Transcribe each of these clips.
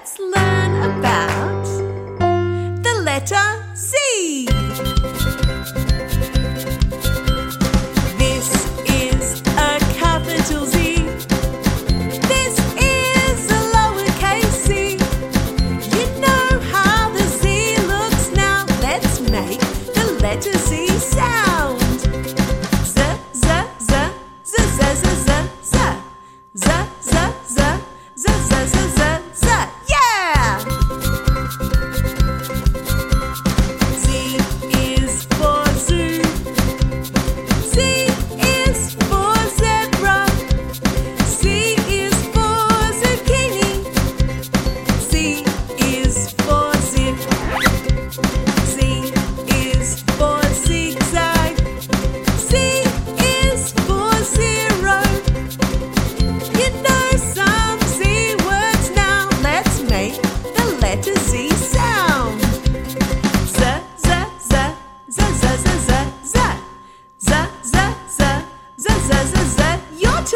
let's learn about the letter Z. This is a capital Z. This is a z. You know how the Z looks now. Let's make the letter Z sound. Z, z, z, z, z, z, z, z. z.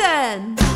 Button.